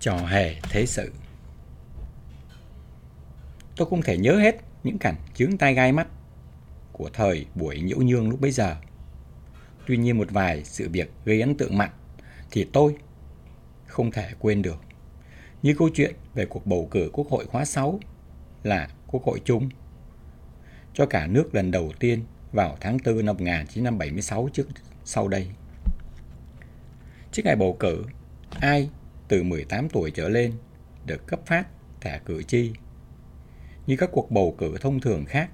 Trò hề thế sự Tôi không thể nhớ hết những cảnh chướng tai gai mắt của thời buổi nhiễu nhương lúc bấy giờ. Tuy nhiên một vài sự việc gây ấn tượng mạnh thì tôi không thể quên được. Như câu chuyện về cuộc bầu cử Quốc hội khóa 6 là Quốc hội chung cho cả nước lần đầu tiên vào tháng 4 năm 1976 trước sau đây. Trước ngày bầu cử, ai từ 18 tuổi trở lên được cấp phát thẻ cử tri như các cuộc bầu cử thông thường khác.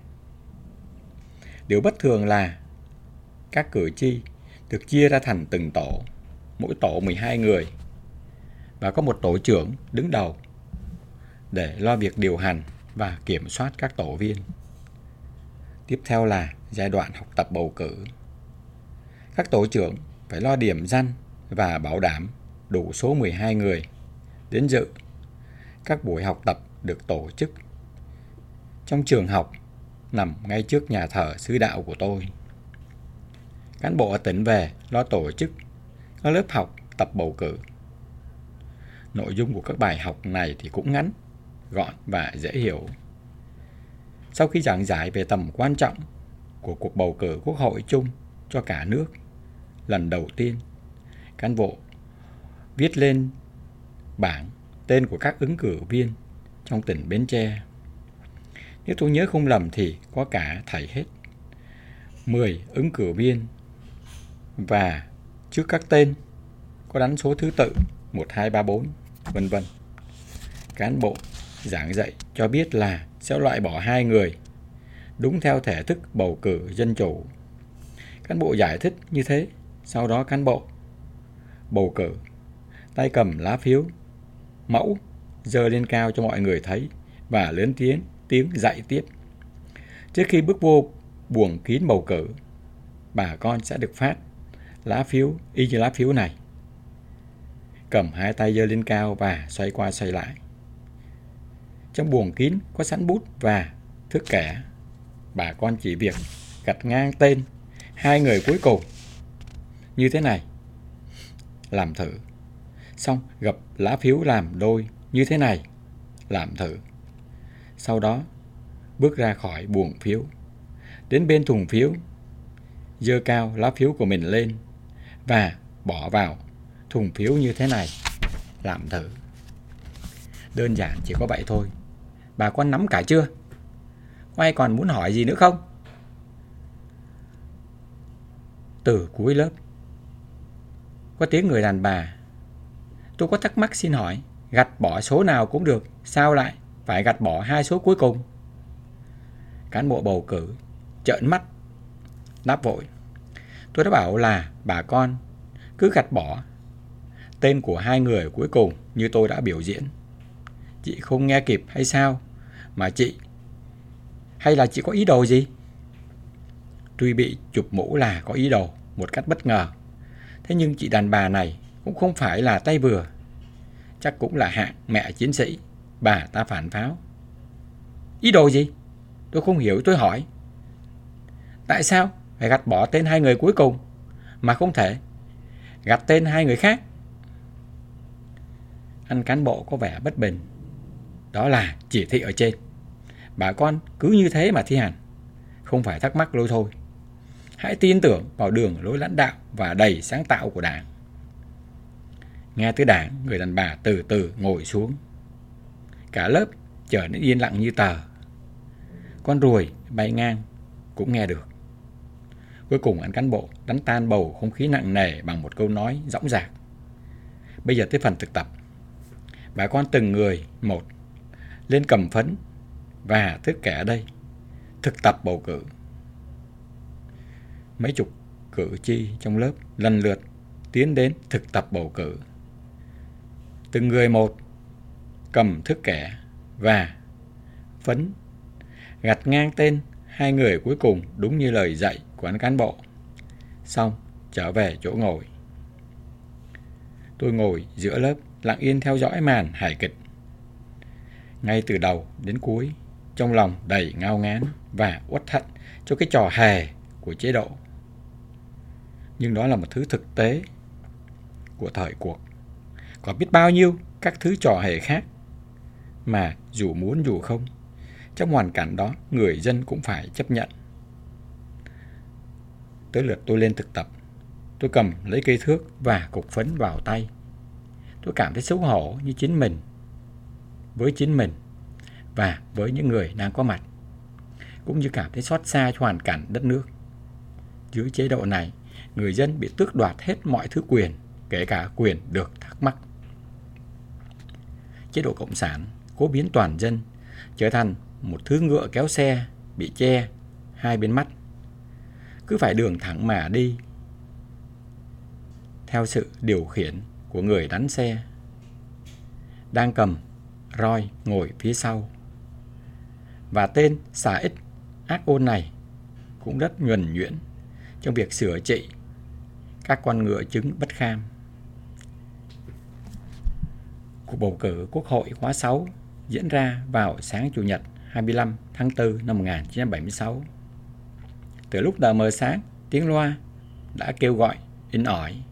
Điều bất thường là các cử tri được chia ra thành từng tổ, mỗi tổ 12 người và có một tổ trưởng đứng đầu để lo việc điều hành và kiểm soát các tổ viên. Tiếp theo là giai đoạn học tập bầu cử. Các tổ trưởng phải lo điểm danh và bảo đảm đủ số 12 người đến dự. Các buổi học tập được tổ chức trong trường học nằm ngay trước nhà thờ sứ đạo của tôi. Cán bộ ở tỉnh về lo tổ chức các lớp học tập bầu cử. Nội dung của các bài học này thì cũng ngắn, gọn và dễ hiểu. Sau khi giảng giải về tầm quan trọng của cuộc bầu cử quốc hội chung cho cả nước, lần đầu tiên, cán bộ viết lên bảng tên của các ứng cử viên trong tỉnh Bến Tre. Nếu tôi nhớ không lầm thì có cả thầy hết. 10 ứng cử viên và trước các tên có đánh số thứ tự 1, 2, 3, 4, vân vân. Cán bộ giảng dạy cho biết là sẽ loại bỏ hai người đúng theo thể thức bầu cử dân chủ. Cán bộ giải thích như thế, sau đó cán bộ bầu cử tay cầm lá phiếu mẫu giơ lên cao cho mọi người thấy và lớn tiếng tiếng dạy tiếp. Trước khi bước vô buồng kín bầu cử, bà con sẽ được phát lá phiếu y như lá phiếu này. Cầm hai tay giơ lên cao và xoay qua xoay lại. Trong buồng kín có sẵn bút và thước kẻ. Bà con chỉ việc gạch ngang tên hai người cuối cùng như thế này. Làm thử. Xong gập lá phiếu làm đôi như thế này. Làm thử. Sau đó, bước ra khỏi buồng phiếu. Đến bên thùng phiếu, dơ cao lá phiếu của mình lên và bỏ vào thùng phiếu như thế này. Làm thử. Đơn giản chỉ có vậy thôi. Bà con nắm cả chưa? Có ai còn muốn hỏi gì nữa không? Từ cuối lớp Có tiếng người đàn bà Tôi có thắc mắc xin hỏi Gạch bỏ số nào cũng được Sao lại phải gạch bỏ hai số cuối cùng. Cán bộ bầu cử trợn mắt, đáp vội. Tôi đã bảo là bà con cứ gạch bỏ tên của hai người cuối cùng như tôi đã biểu diễn. Chị không nghe kịp hay sao? Mà chị... Hay là chị có ý đồ gì? Tuy bị chụp mũ là có ý đồ, một cách bất ngờ. Thế nhưng chị đàn bà này cũng không phải là tay vừa. Chắc cũng là hạng mẹ chiến sĩ Bà ta phản pháo. Ý đồ gì? Tôi không hiểu, tôi hỏi. Tại sao phải gạt bỏ tên hai người cuối cùng mà không thể gạt tên hai người khác? Anh cán bộ có vẻ bất bình. Đó là chỉ thị ở trên. Bà con cứ như thế mà thi hành. Không phải thắc mắc lôi thôi. Hãy tin tưởng vào đường lối lãnh đạo và đầy sáng tạo của đảng. Nghe tới đảng, người đàn bà từ từ ngồi xuống. Cả lớp trở nên yên lặng như tờ. Con ruồi bay ngang cũng nghe được. Cuối cùng anh cán bộ đánh tan bầu không khí nặng nề bằng một câu nói dõng dạc. Bây giờ tới phần thực tập. Bà con từng người một lên cầm phấn và tất cả ở đây thực tập bầu cử. Mấy chục cử tri trong lớp lần lượt tiến đến thực tập bầu cử. Từng người một cầm thước kẻ và phấn gạch ngang tên hai người cuối cùng đúng như lời dạy của anh cán bộ. Xong, trở về chỗ ngồi. Tôi ngồi giữa lớp, lặng yên theo dõi màn hài kịch. Ngay từ đầu đến cuối, trong lòng đầy ngao ngán và uất hận cho cái trò hề của chế độ. Nhưng đó là một thứ thực tế của thời cuộc có biết bao nhiêu các thứ trò hề khác mà dù muốn dù không, trong hoàn cảnh đó người dân cũng phải chấp nhận. Tới lượt tôi lên thực tập, tôi cầm lấy cây thước và cục phấn vào tay. Tôi cảm thấy xấu hổ như chính mình, với chính mình và với những người đang có mặt, cũng như cảm thấy xót xa cho hoàn cảnh đất nước. Dưới chế độ này, người dân bị tước đoạt hết mọi thứ quyền, kể cả quyền được thắc mắc. Chế độ Cộng sản, cố biến toàn dân, trở thành một thứ ngựa kéo xe bị che hai bên mắt. Cứ phải đường thẳng mà đi theo sự điều khiển của người đánh xe, đang cầm roi ngồi phía sau. Và tên xà ích ác ôn này cũng rất nhuần nhuyễn trong việc sửa trị các con ngựa trứng bất kham. Cuộc bầu cử Quốc hội khóa 6 diễn ra vào sáng Chủ nhật 25 tháng 4 năm 1976. Từ lúc tờ mờ sáng, tiếng loa đã kêu gọi in ỏi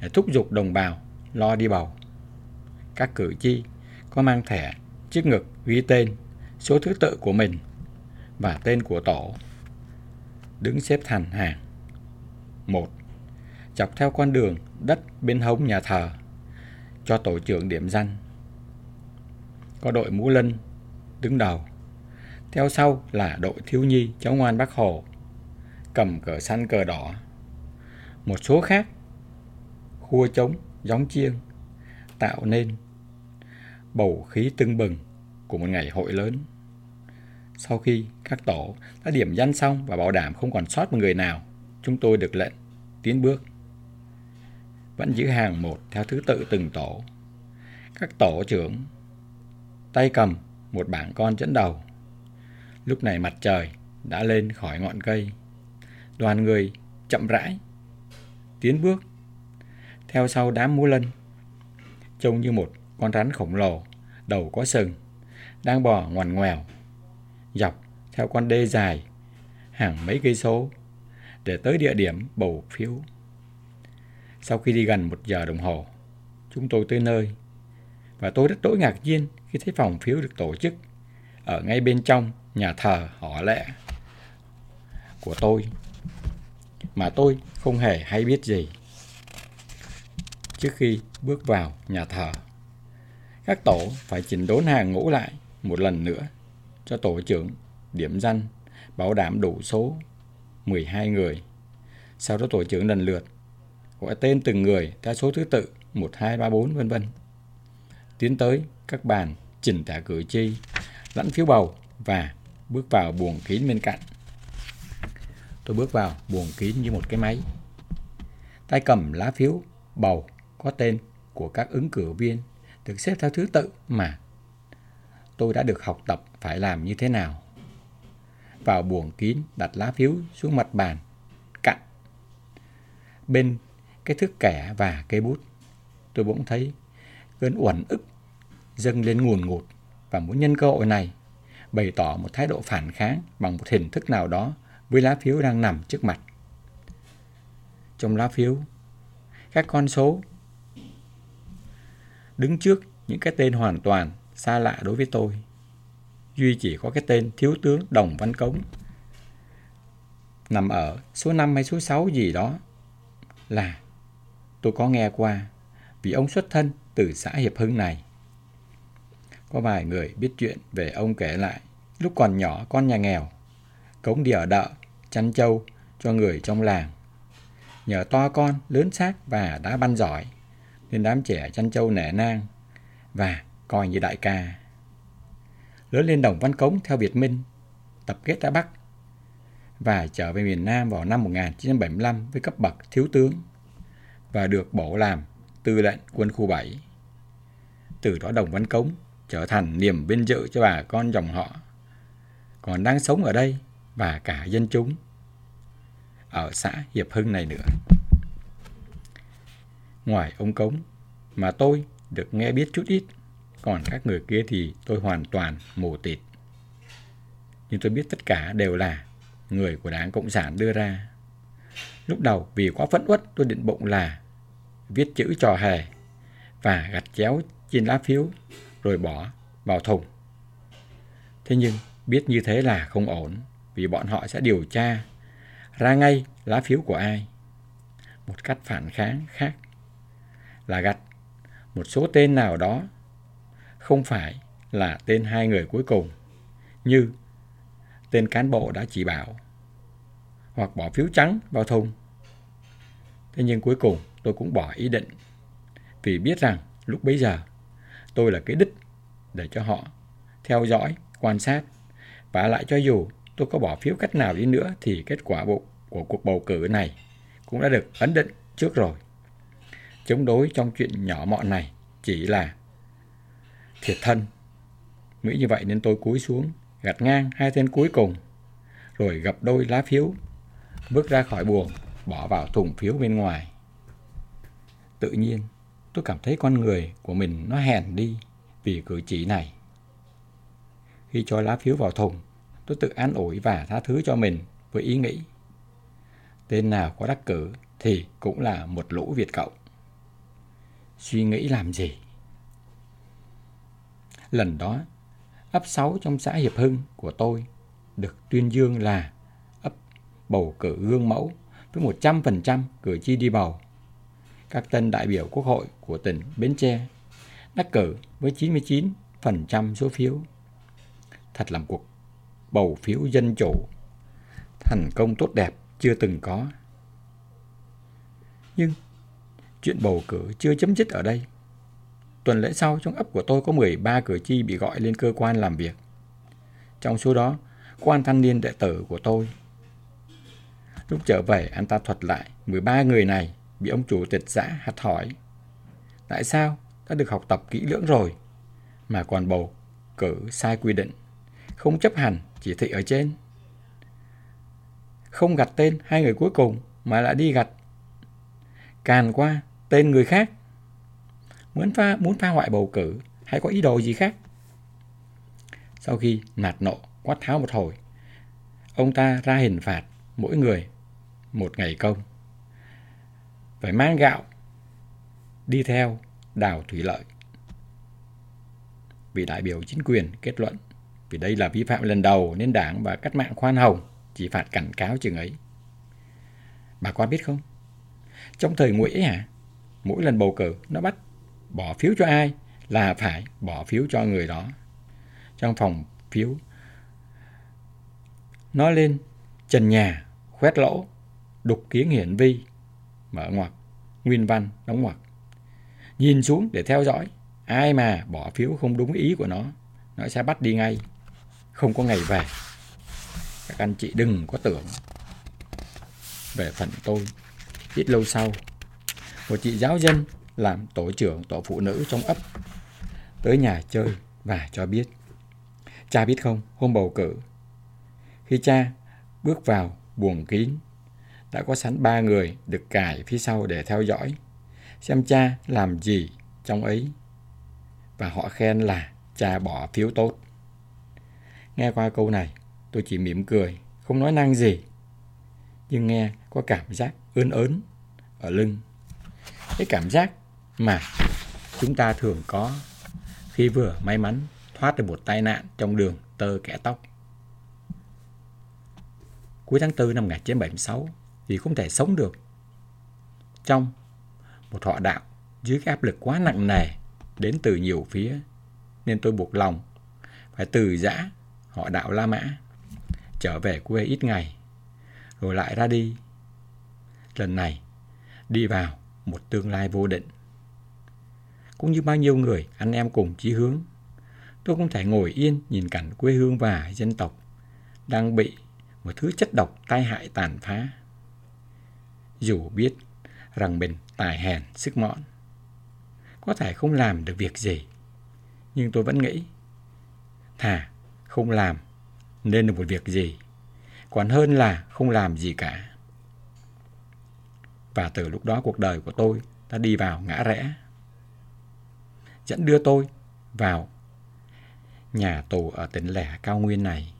để thúc giục đồng bào lo đi bầu. Các cử tri có mang thẻ chiếc ngực ghi tên, số thứ tự của mình và tên của tổ đứng xếp thành hàng. một Dọc theo con đường đất bên hông nhà thờ cho tổ trưởng điểm danh có đội Mũ Lân đứng đầu. Theo sau là đội thiếu nhi cháu ngoan Bắc Hồ, cầm cờ xanh cờ đỏ. Một số khác, khua trống, gióng chiêng, tạo nên bầu khí tưng bừng của một ngày hội lớn. Sau khi các tổ đã điểm danh xong và bảo đảm không còn sót một người nào, chúng tôi được lệnh tiến bước. Vẫn giữ hàng một theo thứ tự từng tổ. Các tổ trưởng tay cầm một bảng con dẫn đầu. Lúc này mặt trời đã lên khỏi ngọn cây. Đoàn người chậm rãi, tiến bước, theo sau đám múa lân. Trông như một con rắn khổng lồ, đầu có sừng, đang bò ngoằn ngoèo, dọc theo con đê dài, hàng mấy cây số, để tới địa điểm bầu phiếu. Sau khi đi gần một giờ đồng hồ, chúng tôi tới nơi, và tôi rất đỗi ngạc nhiên khi thấy phòng phiếu được tổ chức ở ngay bên trong nhà thờ họ lẽ của tôi mà tôi không hề hay biết gì. Trước khi bước vào nhà thờ, các tổ phải chỉnh đốn hàng ngũ lại một lần nữa cho tổ trưởng điểm danh bảo đảm đủ số 12 người. Sau đó tổ trưởng lần lượt gọi tên từng người theo số thứ tự 1, 2, 3, 4 vân vân. Tiến tới các bàn chỉnh tả cử tri, lẫn phiếu bầu và bước vào buồng kín bên cạnh. Tôi bước vào buồng kín như một cái máy. Tay cầm lá phiếu bầu có tên của các ứng cử viên được xếp theo thứ tự mà tôi đã được học tập phải làm như thế nào. Vào buồng kín đặt lá phiếu xuống mặt bàn cạnh bên cái thước kẻ và cây bút. Tôi bỗng thấy cơn uẩn ức dâng lên nguồn ngụt và muốn nhân cơ hội này bày tỏ một thái độ phản kháng bằng một hình thức nào đó với lá phiếu đang nằm trước mặt. Trong lá phiếu, các con số đứng trước những cái tên hoàn toàn xa lạ đối với tôi. Duy chỉ có cái tên Thiếu tướng Đồng Văn Cống nằm ở số 5 hay số 6 gì đó là tôi có nghe qua vì ông xuất thân từ xã Hiệp Hưng này. Có vài người biết chuyện về ông kể lại, lúc còn nhỏ con nhà nghèo, cống đi ở đợ, chăn trâu cho người trong làng. Nhờ to con, lớn xác và đã ban giỏi, nên đám trẻ chăn trâu nể nang và coi như đại ca. Lớn lên đồng Văn Cống theo Việt Minh, tập kết ra Bắc và trở về miền Nam vào năm 1975 với cấp bậc thiếu tướng và được bổ làm tư lệnh quân khu 7. Từ đó Đồng Văn Cống trở thành niềm vinh dự cho bà con dòng họ còn đang sống ở đây và cả dân chúng ở xã Hiệp Hưng này nữa. Ngoài ông Cống mà tôi được nghe biết chút ít, còn các người kia thì tôi hoàn toàn mù tịt. Nhưng tôi biết tất cả đều là người của Đảng Cộng sản đưa ra. Lúc đầu vì quá phẫn uất tôi định bụng là viết chữ trò hề và gạch chéo trên lá phiếu rồi bỏ vào thùng. Thế nhưng biết như thế là không ổn, vì bọn họ sẽ điều tra ra ngay lá phiếu của ai. Một cách phản kháng khác là gạch một số tên nào đó không phải là tên hai người cuối cùng, như tên cán bộ đã chỉ bảo, hoặc bỏ phiếu trắng vào thùng. Thế nhưng cuối cùng tôi cũng bỏ ý định vì biết rằng lúc bấy giờ tôi là cái đích để cho họ theo dõi, quan sát và lại cho dù tôi có bỏ phiếu cách nào đi nữa thì kết quả bộ của cuộc bầu cử này cũng đã được ấn định trước rồi. Chống đối trong chuyện nhỏ mọn này chỉ là thiệt thân. Nghĩ như vậy nên tôi cúi xuống, gạt ngang hai tên cuối cùng, rồi gập đôi lá phiếu, bước ra khỏi buồng, bỏ vào thùng phiếu bên ngoài. Tự nhiên, tôi cảm thấy con người của mình nó hèn đi vì cử chỉ này. Khi cho lá phiếu vào thùng, tôi tự an ủi và tha thứ cho mình với ý nghĩ. Tên nào có đắc cử thì cũng là một lũ Việt Cộng. Suy nghĩ làm gì? Lần đó, ấp 6 trong xã Hiệp Hưng của tôi được tuyên dương là ấp bầu cử gương mẫu với 100% cử tri đi bầu. Các tân đại biểu quốc hội của tỉnh Bến Tre đắc cử với 99% số phiếu. Thật là một cuộc bầu phiếu dân chủ, thành công tốt đẹp chưa từng có. Nhưng chuyện bầu cử chưa chấm dứt ở đây. Tuần lễ sau, trong ấp của tôi có 13 cử tri bị gọi lên cơ quan làm việc. Trong số đó, quan thanh niên đệ tử của tôi. Lúc trở về, anh ta thuật lại 13 người này bị ông chủ tịch giã hạt hỏi. Tại sao đã được học tập kỹ lưỡng rồi mà còn bầu cử sai quy định, không chấp hành chỉ thị ở trên. Không gặt tên hai người cuối cùng mà lại đi gặt càn qua tên người khác muốn phá, muốn phá hoại bầu cử hay có ý đồ gì khác. Sau khi nạt nộ quát tháo một hồi, ông ta ra hình phạt mỗi người một ngày công. Phải mang gạo đi theo đào thủy lợi. Vị đại biểu chính quyền kết luận vì đây là vi phạm lần đầu nên đảng và cách mạng khoan hồng chỉ phạt cảnh cáo chừng ấy. Bà con biết không? Trong thời Nguyễn hả? Mỗi lần bầu cử nó bắt bỏ phiếu cho ai là phải bỏ phiếu cho người đó. Trong phòng phiếu, nó lên trần nhà, khoét lỗ, đục kiến hiển vi, mở ngoặc, nguyên văn, đóng ngoặc. Nhìn xuống để theo dõi, ai mà bỏ phiếu không đúng ý của nó, nó sẽ bắt đi ngay, không có ngày về. Các anh chị đừng có tưởng về phần tôi. Ít lâu sau, một chị giáo dân làm tổ trưởng tổ phụ nữ trong ấp tới nhà chơi và cho biết. Cha biết không, hôm bầu cử, khi cha bước vào buồng kín, đã có sẵn ba người được cài phía sau để theo dõi, xem cha làm gì trong ấy. Và họ khen là cha bỏ phiếu tốt. Nghe qua câu này, tôi chỉ mỉm cười, không nói năng gì. Nhưng nghe có cảm giác ơn ớn ở lưng. Cái cảm giác mà chúng ta thường có khi vừa may mắn thoát được một tai nạn trong đường tơ kẻ tóc. Cuối tháng 4 năm 1976 vì không thể sống được trong một họ đạo dưới cái áp lực quá nặng nề đến từ nhiều phía, nên tôi buộc lòng phải từ giã họ đạo La Mã trở về quê ít ngày, rồi lại ra đi. Lần này đi vào một tương lai vô định cũng như bao nhiêu người anh em cùng chí hướng. Tôi không thể ngồi yên nhìn cảnh quê hương và dân tộc đang bị một thứ chất độc tai hại tàn phá. Dù biết rằng mình tài hèn sức mọn, có thể không làm được việc gì, nhưng tôi vẫn nghĩ thà không làm nên được một việc gì, còn hơn là không làm gì cả. Và từ lúc đó cuộc đời của tôi đã đi vào ngã rẽ dẫn đưa tôi vào nhà tù ở tỉnh lẻ cao nguyên này.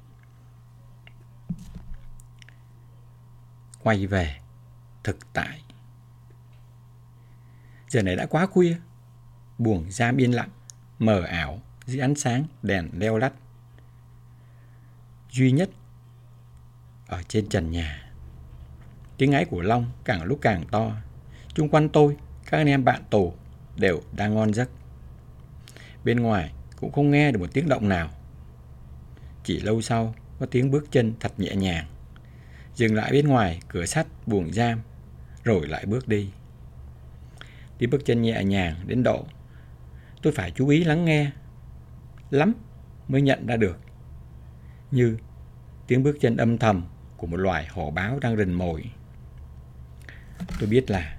Quay về thực tại. Giờ này đã quá khuya, buồng giam yên lặng, mờ ảo dưới ánh sáng đèn leo lắt. Duy nhất ở trên trần nhà. Tiếng ái của Long càng lúc càng to. Trung quanh tôi, các anh em bạn tù đều đang ngon giấc. Bên ngoài cũng không nghe được một tiếng động nào. Chỉ lâu sau có tiếng bước chân thật nhẹ nhàng. Dừng lại bên ngoài cửa sắt buồng giam rồi lại bước đi. Đi bước chân nhẹ nhàng đến độ tôi phải chú ý lắng nghe lắm mới nhận ra được. Như tiếng bước chân âm thầm của một loài hổ báo đang rình mồi. Tôi biết là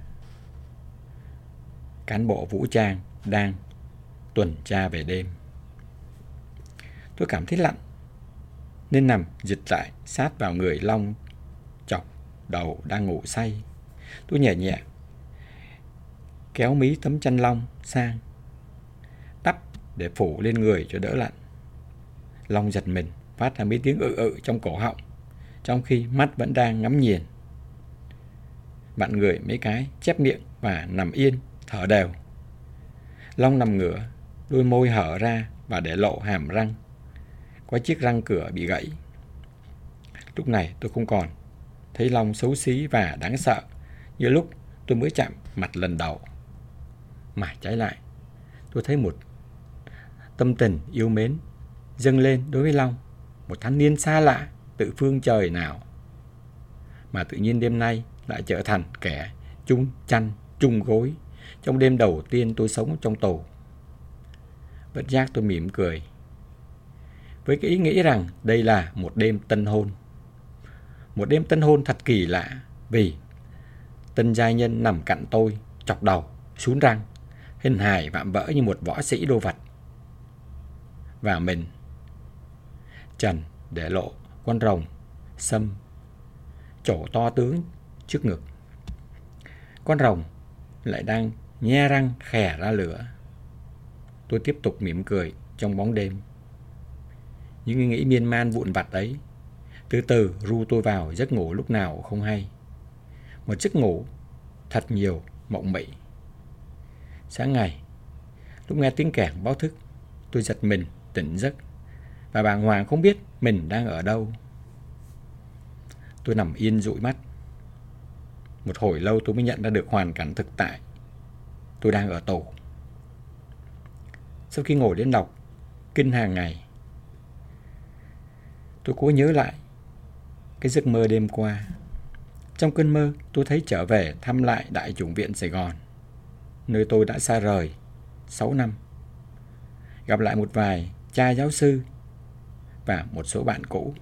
cán bộ vũ trang đang tuần tra về đêm. Tôi cảm thấy lạnh, nên nằm dịch lại sát vào người Long chọc đầu đang ngủ say. Tôi nhẹ nhẹ kéo mí tấm chăn Long sang đắp để phủ lên người cho đỡ lạnh. Long giật mình phát ra mấy tiếng ự ự trong cổ họng trong khi mắt vẫn đang ngắm nhìn. Bạn người mấy cái chép miệng và nằm yên, thở đều. Long nằm ngửa, đôi môi hở ra và để lộ hàm răng. Có chiếc răng cửa bị gãy. Lúc này tôi không còn thấy Long xấu xí và đáng sợ như lúc tôi mới chạm mặt lần đầu. Mà trái lại, tôi thấy một tâm tình yêu mến dâng lên đối với Long, một thanh niên xa lạ tự phương trời nào. Mà tự nhiên đêm nay lại trở thành kẻ chung chăn, chung gối trong đêm đầu tiên tôi sống trong tù. Bất giác tôi mỉm cười. Với cái ý nghĩ rằng đây là một đêm tân hôn. Một đêm tân hôn thật kỳ lạ vì tân giai nhân nằm cạnh tôi, chọc đầu, xuống răng, hình hài vạm vỡ như một võ sĩ đô vật. Và mình, Trần để lộ con rồng, sâm, chỗ to tướng trước ngực. Con rồng lại đang nhe răng khè ra lửa. Tôi tiếp tục mỉm cười trong bóng đêm. Những nghĩ miên man vụn vặt ấy từ từ ru tôi vào giấc ngủ lúc nào không hay. Một giấc ngủ thật nhiều mộng mị. Sáng ngày, lúc nghe tiếng kẻng báo thức, tôi giật mình tỉnh giấc và bàng hoàng không biết mình đang ở đâu. Tôi nằm yên dụi mắt. Một hồi lâu tôi mới nhận ra được hoàn cảnh thực tại. Tôi đang ở tù. Sau khi ngồi đến đọc kinh hàng ngày, tôi cố nhớ lại cái giấc mơ đêm qua. Trong cơn mơ, tôi thấy trở về thăm lại Đại chủng viện Sài Gòn, nơi tôi đã xa rời 6 năm. Gặp lại một vài cha giáo sư và một số bạn cũ.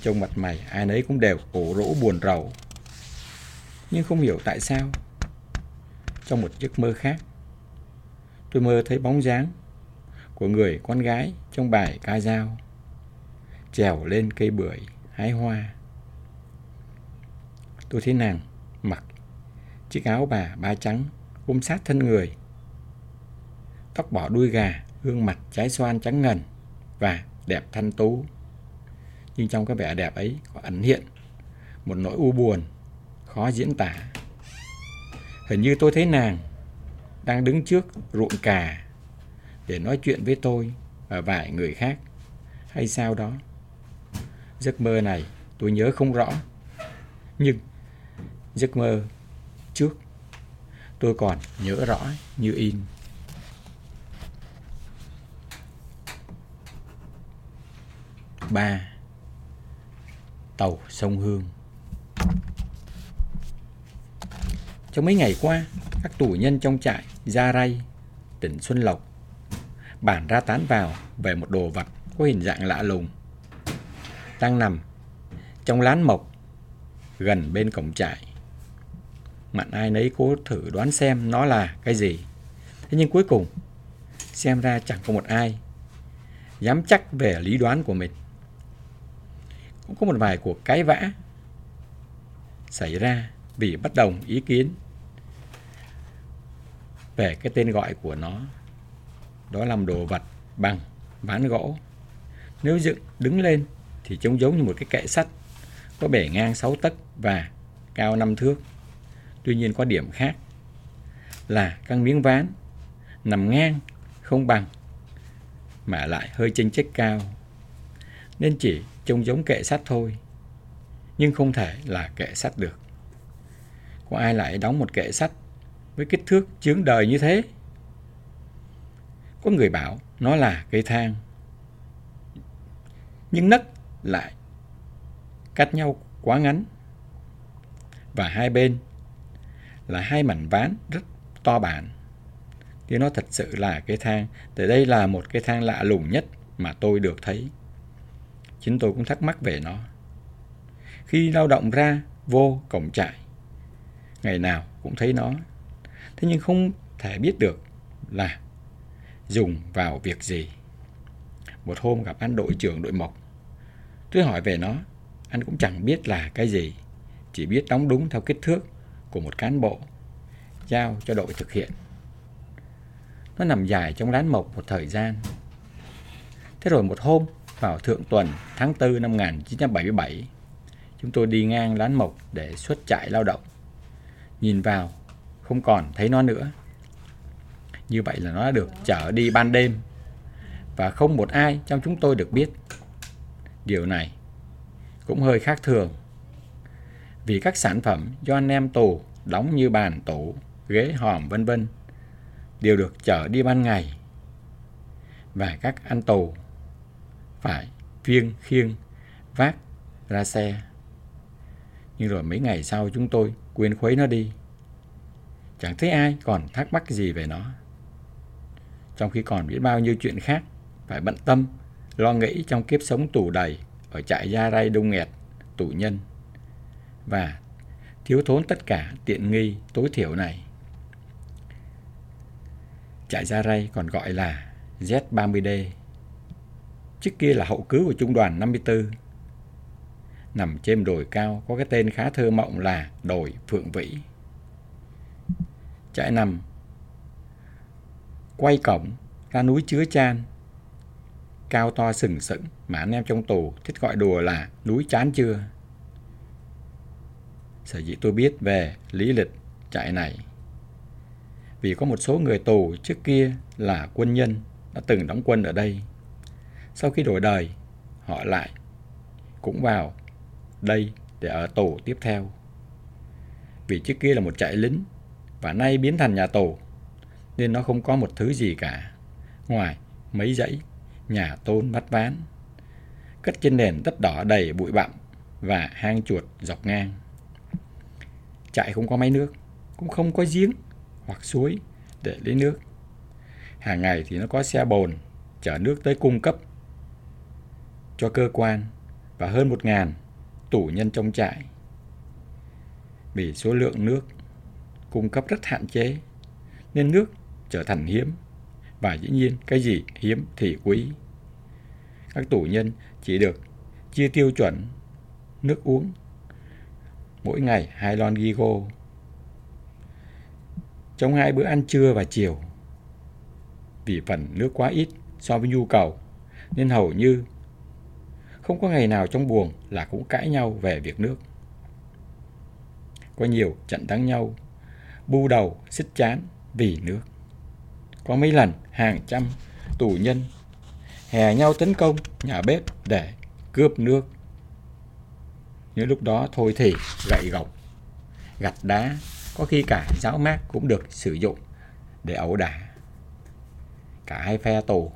Trong mặt mày ai nấy cũng đều cổ rũ buồn rầu. Nhưng không hiểu tại sao. Trong một giấc mơ khác, tôi mơ thấy bóng dáng của người con gái trong bài ca dao trèo lên cây bưởi hái hoa. Tôi thấy nàng mặc chiếc áo bà ba trắng ôm sát thân người. Tóc bỏ đuôi gà, gương mặt trái xoan trắng ngần và đẹp thanh tú. Nhưng trong cái vẻ đẹp ấy có ẩn hiện một nỗi u buồn, khó diễn tả. Hình như tôi thấy nàng đang đứng trước ruộng cà để nói chuyện với tôi và vài người khác hay sao đó. Giấc mơ này tôi nhớ không rõ. Nhưng giấc mơ trước tôi còn nhớ rõ như in. ba Tàu sông Hương Trong mấy ngày qua, các tù nhân trong trại Gia Ray, tỉnh Xuân Lộc bản ra tán vào về một đồ vật có hình dạng lạ lùng đang nằm trong lán mộc gần bên cổng trại. Mặn ai nấy cố thử đoán xem nó là cái gì. Thế nhưng cuối cùng, xem ra chẳng có một ai dám chắc về lý đoán của mình cũng có một vài cuộc cãi vã xảy ra vì bất đồng ý kiến về cái tên gọi của nó. Đó là một đồ vật bằng ván gỗ. Nếu dựng đứng lên thì trông giống như một cái kệ sắt có bể ngang 6 tấc và cao 5 thước. Tuy nhiên có điểm khác là căn miếng ván nằm ngang, không bằng, mà lại hơi chênh chếch cao. Nên chỉ trông giống kệ sắt thôi, nhưng không thể là kệ sắt được. Có ai lại đóng một kệ sắt với kích thước chướng đời như thế? Có người bảo nó là cây thang. Nhưng nấc lại cắt nhau quá ngắn. Và hai bên là hai mảnh ván rất to bản. Thì nó thật sự là cây thang. Tại đây là một cây thang lạ lùng nhất mà tôi được thấy. Chính tôi cũng thắc mắc về nó. Khi lao động ra vô cổng trại, ngày nào cũng thấy nó. Thế nhưng không thể biết được là dùng vào việc gì. Một hôm gặp anh đội trưởng đội mộc, tôi hỏi về nó, anh cũng chẳng biết là cái gì, chỉ biết đóng đúng theo kích thước của một cán bộ, giao cho đội thực hiện. Nó nằm dài trong lán mộc một thời gian. Thế rồi một hôm, vào thượng tuần tháng 4 năm 1977, chúng tôi đi ngang lán mộc để xuất trại lao động. Nhìn vào, không còn thấy nó nữa. Như vậy là nó đã được chở đi ban đêm và không một ai trong chúng tôi được biết. Điều này cũng hơi khác thường vì các sản phẩm do anh em tù đóng như bàn tủ, ghế hòm vân vân đều được chở đi ban ngày và các anh tù phải phiêng khiêng vác ra xe. Nhưng rồi mấy ngày sau chúng tôi quên khuấy nó đi. Chẳng thấy ai còn thắc mắc gì về nó trong khi còn biết bao nhiêu chuyện khác phải bận tâm, lo nghĩ trong kiếp sống tù đầy ở trại gia rai đông nghẹt, tù nhân và thiếu thốn tất cả tiện nghi tối thiểu này. Trại gia ray còn gọi là Z30D. Trước kia là hậu cứ của trung đoàn 54. Nằm trên đồi cao có cái tên khá thơ mộng là đồi Phượng Vĩ. Trại nằm quay cổng ra núi chứa chan. Cao to sừng sững mà anh em trong tù thích gọi đùa là núi chán chưa. Sở dĩ tôi biết về lý lịch trại này. Vì có một số người tù trước kia là quân nhân đã từng đóng quân ở đây. Sau khi đổi đời, họ lại cũng vào đây để ở tù tiếp theo. Vì trước kia là một trại lính và nay biến thành nhà tù nên nó không có một thứ gì cả ngoài mấy dãy nhà tôn vắt ván cất trên nền đất đỏ đầy bụi bặm và hang chuột dọc ngang trại không có máy nước cũng không có giếng hoặc suối để lấy nước hàng ngày thì nó có xe bồn chở nước tới cung cấp cho cơ quan và hơn một ngàn tù nhân trong trại vì số lượng nước cung cấp rất hạn chế nên nước trở thành hiếm. Và dĩ nhiên, cái gì hiếm thì quý. Các tù nhân chỉ được chia tiêu chuẩn nước uống mỗi ngày hai lon gigo trong hai bữa ăn trưa và chiều. Vì phần nước quá ít so với nhu cầu, nên hầu như không có ngày nào trong buồng là cũng cãi nhau về việc nước. Có nhiều trận đánh nhau, bu đầu, xích chán vì nước. Có mấy lần hàng trăm tù nhân hè nhau tấn công nhà bếp để cướp nước. Những lúc đó thôi thì gậy gộc, gạch đá, có khi cả giáo mát cũng được sử dụng để ẩu đả. Cả hai phe tù.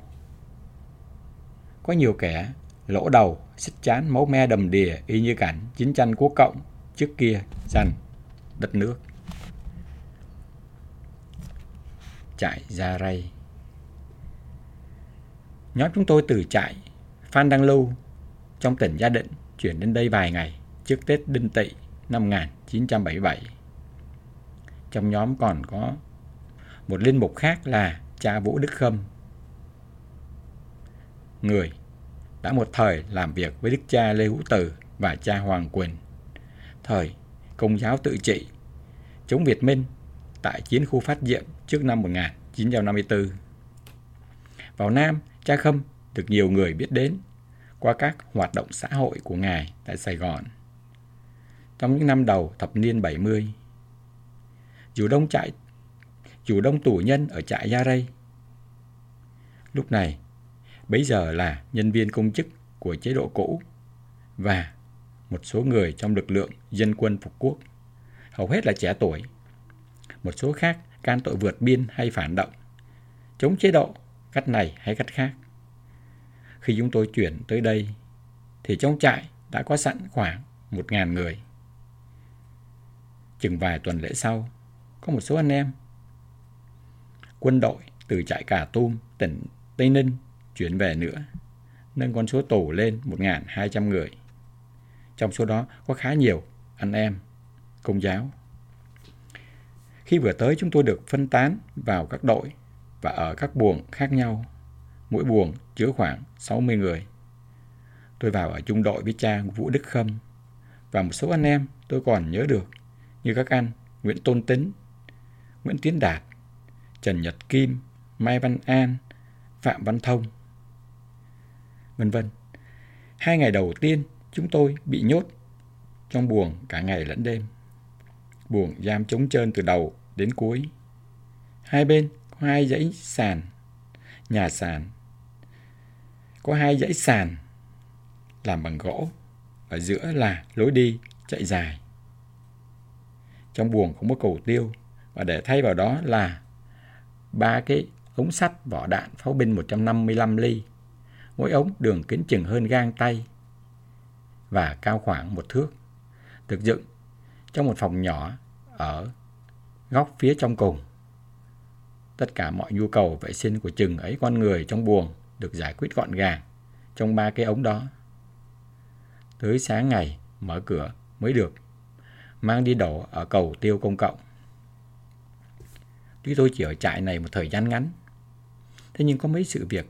Có nhiều kẻ lỗ đầu, xích chán, máu me đầm đìa y như cảnh chiến tranh quốc cộng trước kia giành đất nước. trại Gia Ray. Nhóm chúng tôi từ trại Phan Đăng Lưu trong tỉnh Gia Định chuyển đến đây vài ngày trước Tết Đinh Tỵ năm 1977. Trong nhóm còn có một linh mục khác là cha Vũ Đức Khâm. Người đã một thời làm việc với Đức cha Lê Hữu Từ và cha Hoàng Quỳnh. Thời công giáo tự trị, chống Việt Minh tại chiến khu phát diệm trước năm 1954. Vào Nam, cha Khâm được nhiều người biết đến qua các hoạt động xã hội của Ngài tại Sài Gòn. Trong những năm đầu thập niên 70, dù đông trại chủ đông tù nhân ở trại Gia Ray. Lúc này, bấy giờ là nhân viên công chức của chế độ cũ và một số người trong lực lượng dân quân phục quốc, hầu hết là trẻ tuổi. Một số khác can tội vượt biên hay phản động, chống chế độ, cách này hay cách khác. Khi chúng tôi chuyển tới đây, thì trong trại đã có sẵn khoảng một ngàn người. Chừng vài tuần lễ sau, có một số anh em quân đội từ trại Cà Tum, tỉnh Tây Ninh chuyển về nữa, nâng con số tù lên 1.200 người. Trong số đó có khá nhiều anh em, công giáo. Khi vừa tới chúng tôi được phân tán vào các đội và ở các buồng khác nhau. Mỗi buồng chứa khoảng 60 người. Tôi vào ở trung đội với cha Vũ Đức Khâm và một số anh em tôi còn nhớ được như các anh Nguyễn Tôn Tính, Nguyễn Tiến Đạt, Trần Nhật Kim, Mai Văn An, Phạm Văn Thông, vân vân. Hai ngày đầu tiên chúng tôi bị nhốt trong buồng cả ngày lẫn đêm. Buồng giam trống trơn từ đầu đến cuối. Hai bên có hai dãy sàn, nhà sàn. Có hai dãy sàn làm bằng gỗ, ở giữa là lối đi chạy dài. Trong buồng không có cầu tiêu và để thay vào đó là ba cái ống sắt vỏ đạn pháo binh 155 ly. Mỗi ống đường kính chừng hơn gang tay và cao khoảng một thước. Được dựng trong một phòng nhỏ ở góc phía trong cùng. Tất cả mọi nhu cầu vệ sinh của chừng ấy con người trong buồng được giải quyết gọn gàng trong ba cái ống đó. Tới sáng ngày mở cửa mới được mang đi đổ ở cầu tiêu công cộng. Tuy tôi chỉ ở trại này một thời gian ngắn, thế nhưng có mấy sự việc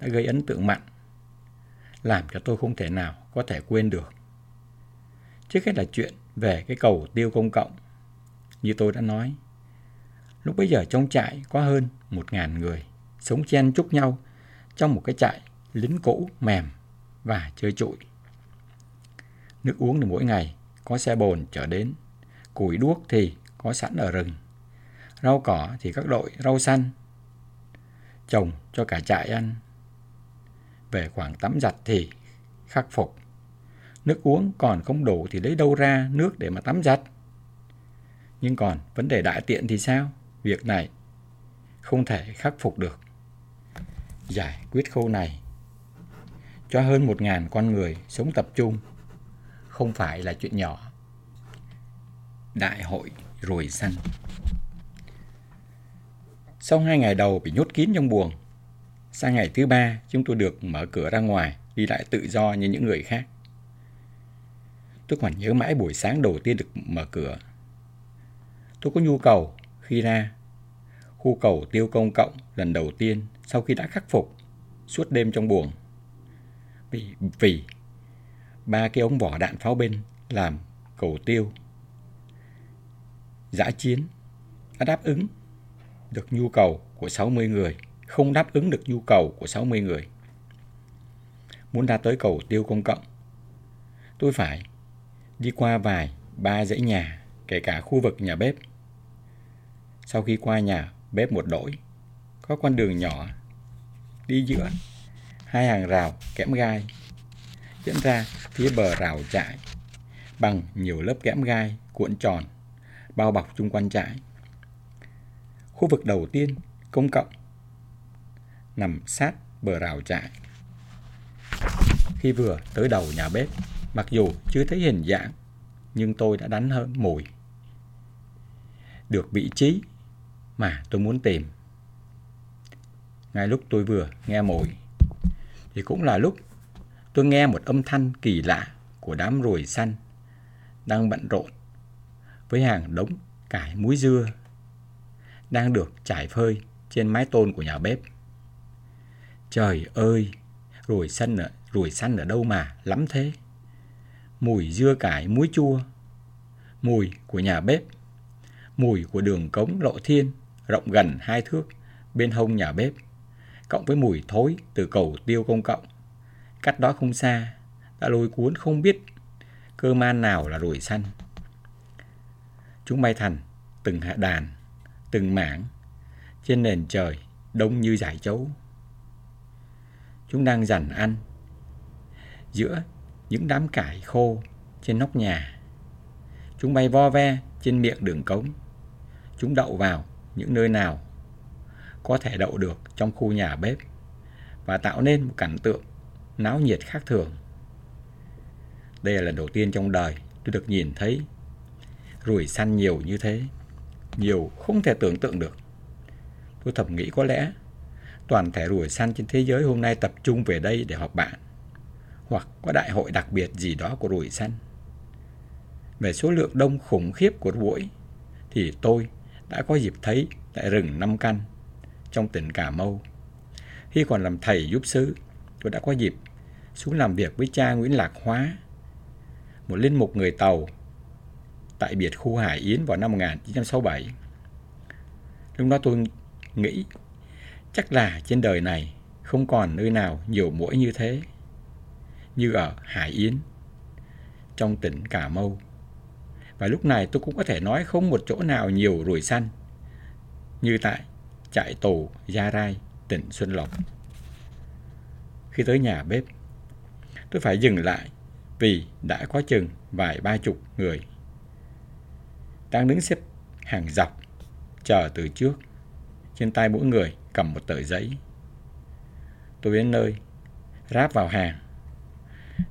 đã gây ấn tượng mạnh, làm cho tôi không thể nào có thể quên được. Trước hết là chuyện về cái cầu tiêu công cộng. Như tôi đã nói, lúc bấy giờ trong trại có hơn một ngàn người sống chen chúc nhau trong một cái trại lính cũ mềm và chơi trụi. Nước uống thì mỗi ngày có xe bồn chở đến, củi đuốc thì có sẵn ở rừng. Rau cỏ thì các đội rau xanh trồng cho cả trại ăn. Về khoảng tắm giặt thì khắc phục. Nước uống còn không đủ thì lấy đâu ra nước để mà tắm giặt. Nhưng còn vấn đề đại tiện thì sao? Việc này không thể khắc phục được. Giải quyết khâu này cho hơn một ngàn con người sống tập trung không phải là chuyện nhỏ. Đại hội rồi săn Sau hai ngày đầu bị nhốt kín trong buồng, sang ngày thứ ba chúng tôi được mở cửa ra ngoài, đi lại tự do như những người khác. Tôi còn nhớ mãi buổi sáng đầu tiên được mở cửa. Tôi có nhu cầu khi ra khu cầu tiêu công cộng lần đầu tiên sau khi đã khắc phục suốt đêm trong buồng. Vì, vì ba cái ống vỏ đạn pháo binh làm cầu tiêu. Giã chiến đã đáp ứng được nhu cầu của 60 người, không đáp ứng được nhu cầu của 60 người. Muốn ra tới cầu tiêu công cộng, tôi phải đi qua vài ba dãy nhà, kể cả khu vực nhà bếp. Sau khi qua nhà bếp một đổi, có con đường nhỏ đi giữa hai hàng rào kẽm gai diễn ra phía bờ rào trại bằng nhiều lớp kẽm gai cuộn tròn bao bọc chung quanh trại. Khu vực đầu tiên công cộng nằm sát bờ rào trại. Khi vừa tới đầu nhà bếp, mặc dù chưa thấy hình dạng, nhưng tôi đã đánh hơn mùi. Được vị trí mà tôi muốn tìm. Ngay lúc tôi vừa nghe mùi, thì cũng là lúc tôi nghe một âm thanh kỳ lạ của đám ruồi xanh đang bận rộn với hàng đống cải muối dưa đang được trải phơi trên mái tôn của nhà bếp. Trời ơi, ruồi xanh ở, ruồi xanh ở đâu mà lắm thế? Mùi dưa cải muối chua, mùi của nhà bếp, mùi của đường cống lộ thiên rộng gần hai thước bên hông nhà bếp, cộng với mùi thối từ cầu tiêu công cộng cách đó không xa, đã lôi cuốn không biết cơ man nào là ruồi săn Chúng bay thành từng hạ đàn, từng mảng trên nền trời đông như giải chấu. Chúng đang dằn ăn giữa những đám cải khô trên nóc nhà. Chúng bay vo ve trên miệng đường cống. Chúng đậu vào những nơi nào có thể đậu được trong khu nhà bếp và tạo nên một cảnh tượng náo nhiệt khác thường. Đây là lần đầu tiên trong đời tôi được nhìn thấy ruồi săn nhiều như thế. Nhiều không thể tưởng tượng được. Tôi thầm nghĩ có lẽ toàn thể ruồi săn trên thế giới hôm nay tập trung về đây để họp bạn hoặc có đại hội đặc biệt gì đó của ruồi săn. Về số lượng đông khủng khiếp của ruồi thì tôi đã có dịp thấy tại rừng Năm Căn trong tỉnh Cà Mau. Khi còn làm thầy giúp sứ, tôi đã có dịp xuống làm việc với cha Nguyễn Lạc Hóa, một linh mục người Tàu tại biệt khu Hải Yến vào năm 1967. Lúc đó tôi nghĩ chắc là trên đời này không còn nơi nào nhiều mũi như thế, như ở Hải Yến, trong tỉnh Cà Mau. Và lúc này tôi cũng có thể nói không một chỗ nào nhiều ruồi xanh như tại trại tù Gia Rai, tỉnh Xuân Lộc. Khi tới nhà bếp, tôi phải dừng lại vì đã có chừng vài ba chục người đang đứng xếp hàng dọc chờ từ trước. Trên tay mỗi người cầm một tờ giấy. Tôi đến nơi, ráp vào hàng.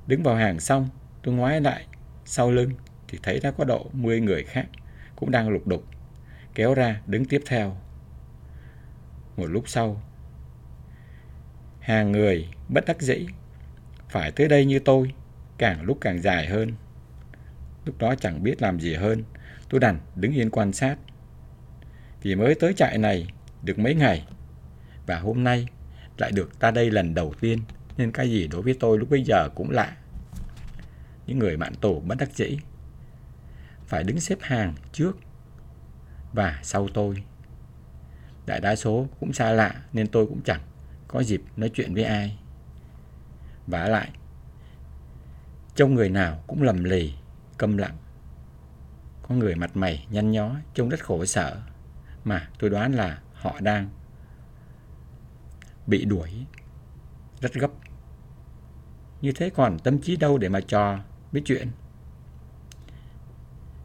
Đứng vào hàng xong, tôi ngoái lại sau lưng thì thấy đã có độ 10 người khác cũng đang lục đục, kéo ra đứng tiếp theo. Một lúc sau, hàng người bất đắc dĩ phải tới đây như tôi, càng lúc càng dài hơn. Lúc đó chẳng biết làm gì hơn, tôi đành đứng yên quan sát. Vì mới tới trại này được mấy ngày, và hôm nay lại được ta đây lần đầu tiên, nên cái gì đối với tôi lúc bây giờ cũng lạ. Những người bạn tổ bất đắc dĩ phải đứng xếp hàng trước và sau tôi. Đại đa số cũng xa lạ nên tôi cũng chẳng có dịp nói chuyện với ai. Vả lại, trông người nào cũng lầm lì, câm lặng. Có người mặt mày nhăn nhó, trông rất khổ sở. Mà tôi đoán là họ đang bị đuổi rất gấp. Như thế còn tâm trí đâu để mà trò biết chuyện.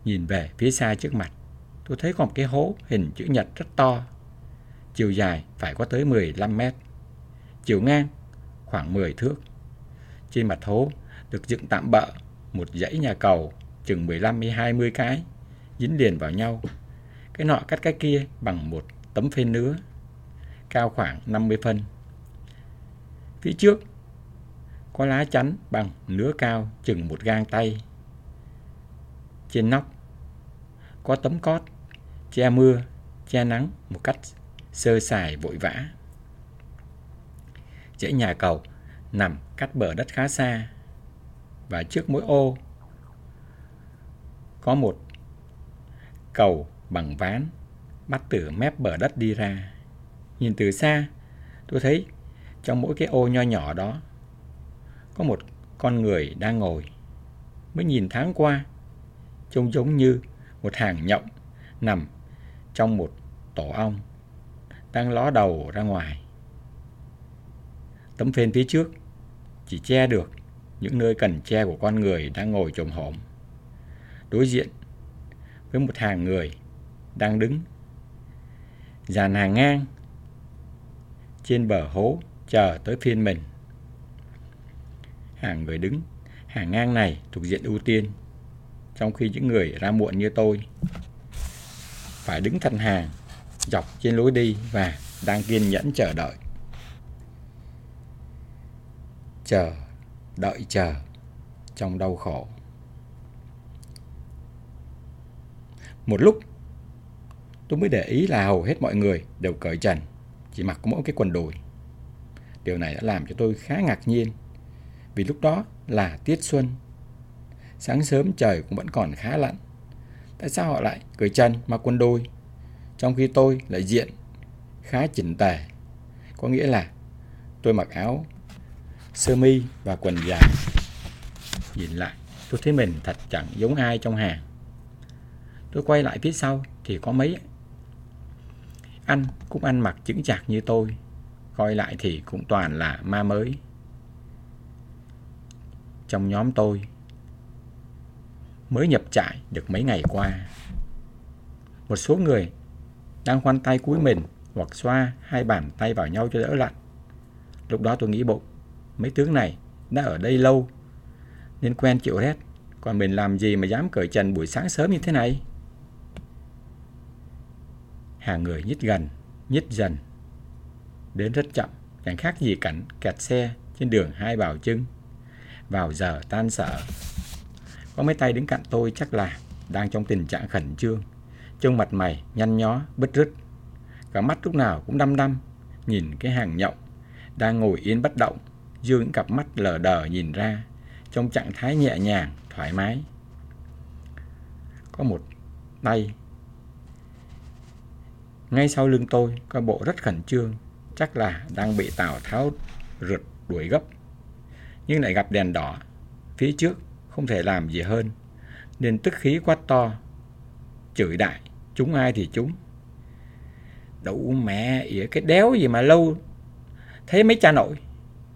Nhìn về phía xa trước mặt, tôi thấy có một cái hố hình chữ nhật rất to. Chiều dài phải có tới 15 mét. Chiều ngang khoảng 10 thước. Trên mặt hố được dựng tạm bỡ một dãy nhà cầu chừng 15 20 cái dính liền vào nhau. Cái nọ cắt cái kia bằng một tấm phên nứa cao khoảng 50 phân. Phía trước có lá chắn bằng nứa cao chừng một gang tay. Trên nóc có tấm cót che mưa, che nắng một cách sơ sài vội vã. Dãy nhà cầu nằm cách bờ đất khá xa và trước mỗi ô có một cầu bằng ván bắt từ mép bờ đất đi ra. Nhìn từ xa, tôi thấy trong mỗi cái ô nho nhỏ đó có một con người đang ngồi. Mới nhìn tháng qua, trông giống như một hàng nhộng nằm trong một tổ ong đang ló đầu ra ngoài. Tấm phên phía trước chỉ che được những nơi cần che của con người đang ngồi trồm hổm. Đối diện với một hàng người đang đứng dàn hàng ngang trên bờ hố chờ tới phiên mình. Hàng người đứng, hàng ngang này thuộc diện ưu tiên, trong khi những người ra muộn như tôi phải đứng thành hàng dọc trên lối đi và đang kiên nhẫn chờ đợi. Chờ, đợi chờ trong đau khổ. Một lúc, tôi mới để ý là hầu hết mọi người đều cởi trần, chỉ mặc có mỗi cái quần đùi. Điều này đã làm cho tôi khá ngạc nhiên, vì lúc đó là tiết xuân. Sáng sớm trời cũng vẫn còn khá lạnh. Tại sao họ lại cởi trần mặc quần đùi, trong khi tôi lại diện khá chỉnh tề? Có nghĩa là tôi mặc áo sơ mi và quần dài. Nhìn lại, tôi thấy mình thật chẳng giống ai trong hàng. Tôi quay lại phía sau thì có mấy anh cũng ăn mặc chững chạc như tôi. Coi lại thì cũng toàn là ma mới. Trong nhóm tôi, mới nhập trại được mấy ngày qua. Một số người đang khoanh tay cúi mình hoặc xoa hai bàn tay vào nhau cho đỡ lạnh. Lúc đó tôi nghĩ bụng, mấy tướng này đã ở đây lâu nên quen chịu hết. Còn mình làm gì mà dám cởi trần buổi sáng sớm như thế này? Hàng người nhích gần, nhích dần. Đến rất chậm, chẳng khác gì cảnh kẹt xe trên đường hai bảo trưng. Vào giờ tan sở. Có mấy tay đứng cạnh tôi chắc là đang trong tình trạng khẩn trương. Trông mặt mày nhăn nhó, bứt rứt. Cả mắt lúc nào cũng đăm đăm, nhìn cái hàng nhộng đang ngồi yên bất động, dương cặp mắt lờ đờ nhìn ra, trong trạng thái nhẹ nhàng, thoải mái. Có một tay ngay sau lưng tôi có bộ rất khẩn trương, chắc là đang bị Tào Tháo rượt đuổi gấp. Nhưng lại gặp đèn đỏ, phía trước không thể làm gì hơn, nên tức khí quát to, chửi đại, chúng ai thì chúng. Đủ mẹ, ỉa cái đéo gì mà lâu, thấy mấy cha nội,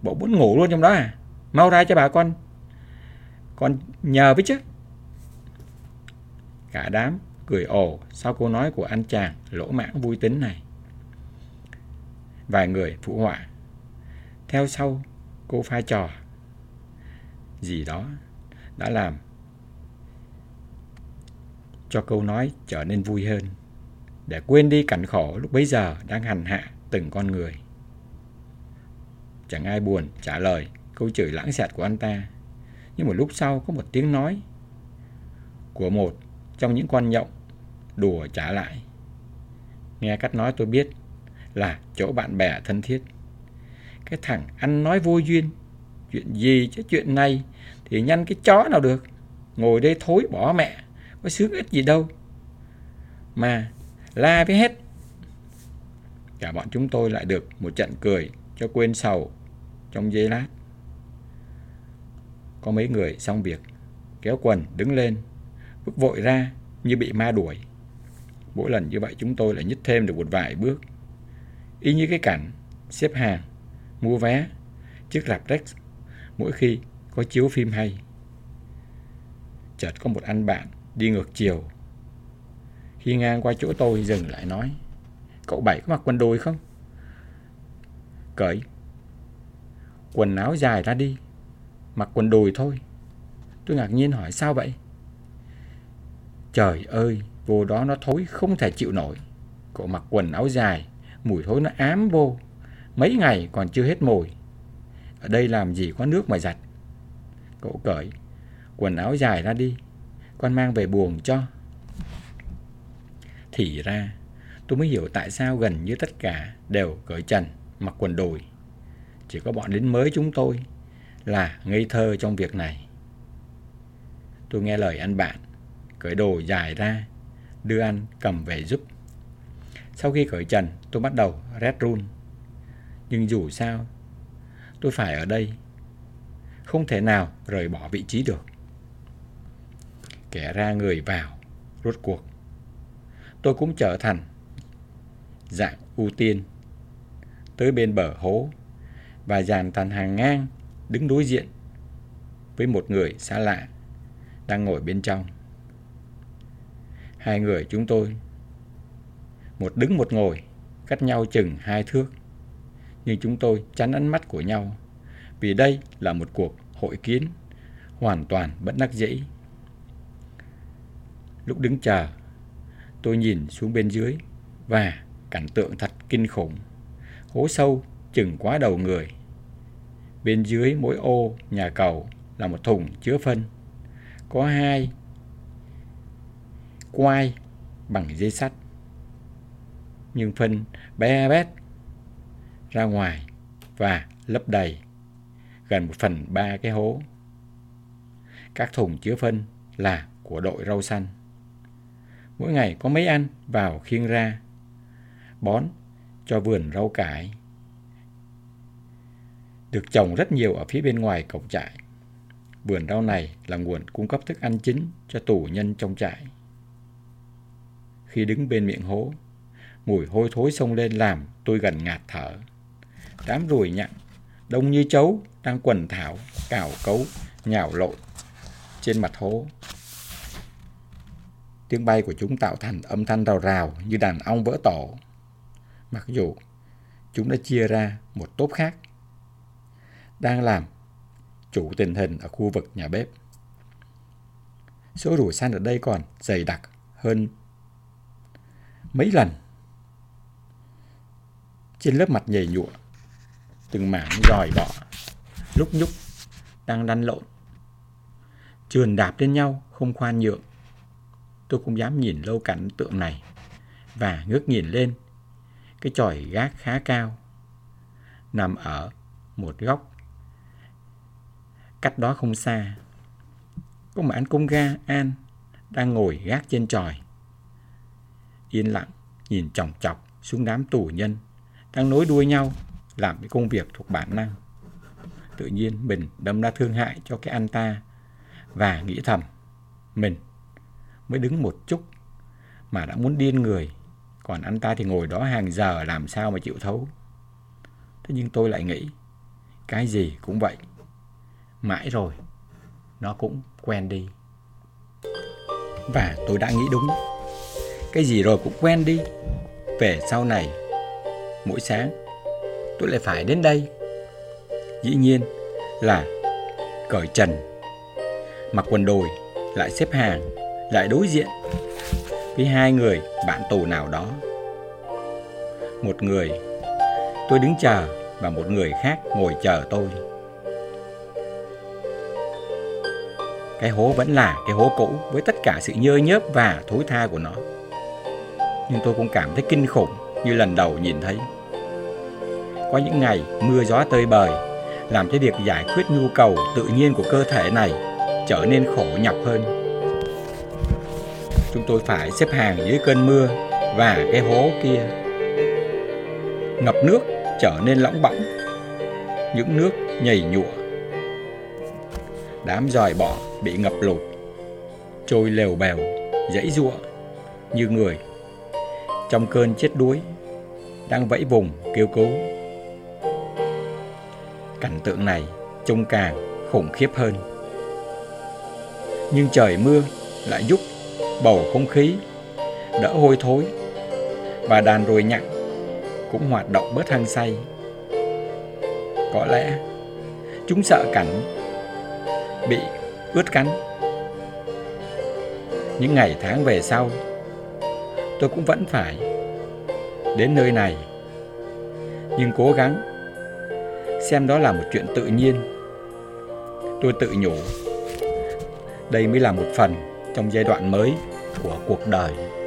bộ muốn ngủ luôn trong đó à, mau ra cho bà con, con nhờ với chứ. Cả đám cười ồ sau câu nói của anh chàng lỗ mãng vui tính này. Vài người phụ họa. Theo sau, cô pha trò. Gì đó đã làm cho câu nói trở nên vui hơn, để quên đi cảnh khổ lúc bấy giờ đang hành hạ từng con người. Chẳng ai buồn trả lời câu chửi lãng xẹt của anh ta, nhưng một lúc sau có một tiếng nói của một trong những con nhộng đùa trả lại. Nghe cách nói tôi biết là chỗ bạn bè thân thiết. Cái thằng ăn nói vô duyên, chuyện gì chứ chuyện này thì nhăn cái chó nào được. Ngồi đây thối bỏ mẹ, có sướng ít gì đâu. Mà la với hết. Cả bọn chúng tôi lại được một trận cười cho quên sầu trong giây lát. Có mấy người xong việc, kéo quần đứng lên, bước vội ra như bị ma đuổi. Mỗi lần như vậy chúng tôi lại nhích thêm được một vài bước. Y như cái cảnh xếp hàng, mua vé, chiếc rạp Rex mỗi khi có chiếu phim hay. Chợt có một anh bạn đi ngược chiều. Khi ngang qua chỗ tôi dừng lại nói Cậu Bảy có mặc quần đùi không? Cởi Quần áo dài ra đi Mặc quần đùi thôi Tôi ngạc nhiên hỏi sao vậy? Trời ơi, vô đó nó thối không thể chịu nổi. Cậu mặc quần áo dài, mùi thối nó ám vô. Mấy ngày còn chưa hết mùi. Ở đây làm gì có nước mà giặt. Cậu cởi quần áo dài ra đi. Con mang về buồng cho. Thì ra, tôi mới hiểu tại sao gần như tất cả đều cởi trần, mặc quần đùi. Chỉ có bọn lính mới chúng tôi là ngây thơ trong việc này. Tôi nghe lời anh bạn cởi đồ dài ra, đưa anh cầm về giúp. Sau khi cởi trần, tôi bắt đầu rét run. Nhưng dù sao, tôi phải ở đây. Không thể nào rời bỏ vị trí được. Kẻ ra người vào, rốt cuộc. Tôi cũng trở thành dạng ưu tiên. Tới bên bờ hố và dàn tàn hàng ngang đứng đối diện với một người xa lạ đang ngồi bên trong. Hai người chúng tôi, một đứng một ngồi, cách nhau chừng hai thước. Nhưng chúng tôi tránh ánh mắt của nhau, vì đây là một cuộc hội kiến hoàn toàn bất đắc dĩ. Lúc đứng chờ, tôi nhìn xuống bên dưới và cảnh tượng thật kinh khủng. Hố sâu chừng quá đầu người. Bên dưới mỗi ô nhà cầu là một thùng chứa phân. Có hai quai bằng dây sắt. Nhưng phân bé bét ra ngoài và lấp đầy gần một phần ba cái hố. Các thùng chứa phân là của đội rau xanh. Mỗi ngày có mấy anh vào khiêng ra, bón cho vườn rau cải. Được trồng rất nhiều ở phía bên ngoài cổng trại. Vườn rau này là nguồn cung cấp thức ăn chính cho tù nhân trong trại khi đứng bên miệng hố Mùi hôi thối xông lên làm tôi gần ngạt thở. Đám ruồi nhặng, đông như chấu, đang quần thảo, cào cấu, nhào lộn trên mặt hố. Tiếng bay của chúng tạo thành âm thanh rào rào như đàn ong vỡ tổ. Mặc dù chúng đã chia ra một tốp khác, đang làm chủ tình hình ở khu vực nhà bếp. Số rủi săn ở đây còn dày đặc hơn mấy lần. Trên lớp mặt nhầy nhụa, từng mảng giòi bọ, lúc nhúc, đang lăn lộn. Trườn đạp lên nhau, không khoan nhượng. Tôi không dám nhìn lâu cảnh tượng này và ngước nhìn lên cái chòi gác khá cao, nằm ở một góc cách đó không xa. Có một anh công ga An, đang ngồi gác trên tròi yên lặng nhìn chòng chọc xuống đám tù nhân đang nối đuôi nhau làm cái công việc thuộc bản năng. Tự nhiên mình đâm ra thương hại cho cái anh ta và nghĩ thầm, mình mới đứng một chút mà đã muốn điên người còn anh ta thì ngồi đó hàng giờ làm sao mà chịu thấu. Thế nhưng tôi lại nghĩ, cái gì cũng vậy. Mãi rồi, nó cũng quen đi. Và tôi đã nghĩ đúng. Cái gì rồi cũng quen đi. Về sau này, mỗi sáng, tôi lại phải đến đây. Dĩ nhiên là cởi trần, mặc quần đùi, lại xếp hàng, lại đối diện với hai người bạn tù nào đó. Một người, tôi đứng chờ và một người khác ngồi chờ tôi. Cái hố vẫn là cái hố cũ với tất cả sự nhơ nhớp và thối tha của nó. Nhưng tôi cũng cảm thấy kinh khủng như lần đầu nhìn thấy. Có những ngày mưa gió tơi bời, làm cho việc giải quyết nhu cầu tự nhiên của cơ thể này trở nên khổ nhọc hơn chúng tôi phải xếp hàng dưới cơn mưa và cái hố kia. Ngập nước trở nên lõng bõng, những nước nhầy nhụa. Đám dòi bọ bị ngập lụt, trôi lều bèo, dãy giụa như người. Trong cơn chết đuối, đang vẫy vùng kêu cứu. Cảnh tượng này trông càng khủng khiếp hơn. Nhưng trời mưa lại giúp bầu không khí, đỡ hôi thối. Và đàn ruồi nhặng cũng hoạt động bớt hăng say. Có lẽ chúng sợ cảnh bị ướt cắn. Những ngày tháng về sau, tôi cũng vẫn phải đến nơi này, nhưng cố gắng xem đó là một chuyện tự nhiên. Tôi tự nhủ, đây mới là một phần trong giai đoạn mới của cuộc đời.